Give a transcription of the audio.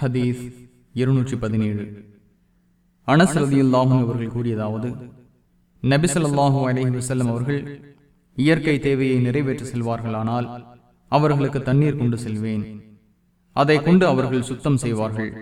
ஹதீஸ் இருநூற்றி பதினேழு. அனசரதியுல்லாஹும் அவர்கள் கூறியதாவது நபிசல்லாஹூ அலஹி வசல்லம் அவர்கள் இயற்கை தேவையை நிறைவேற்ற செல்வார்களானால் அவர்களுக்கு தண்ணீர் கொண்டு செல்வேன். அதை கொண்டு அவர்கள் சுத்தம் செய்வார்கள்.